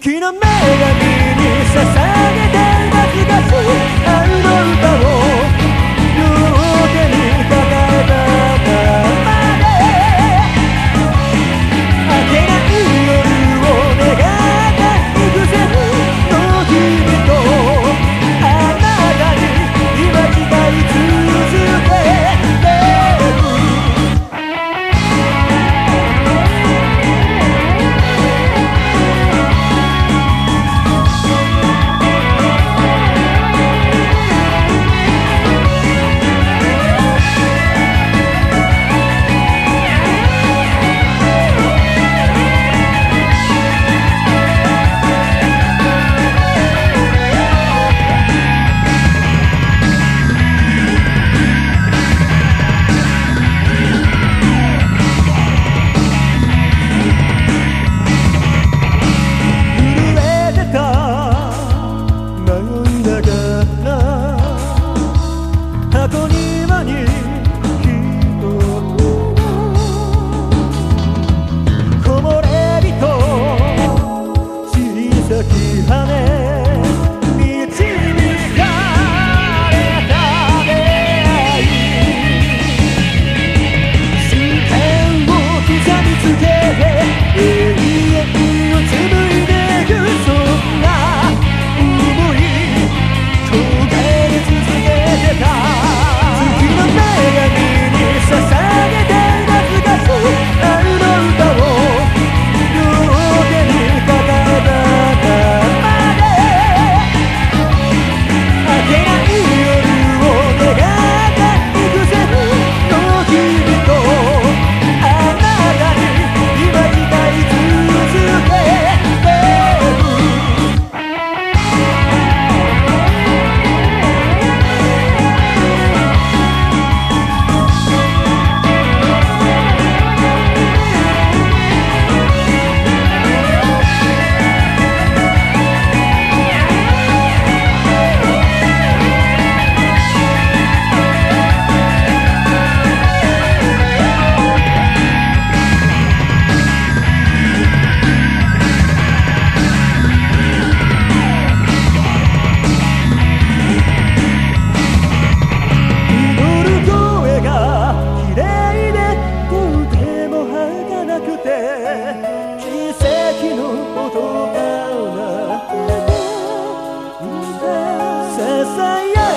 月の女神に捧げて懐かし月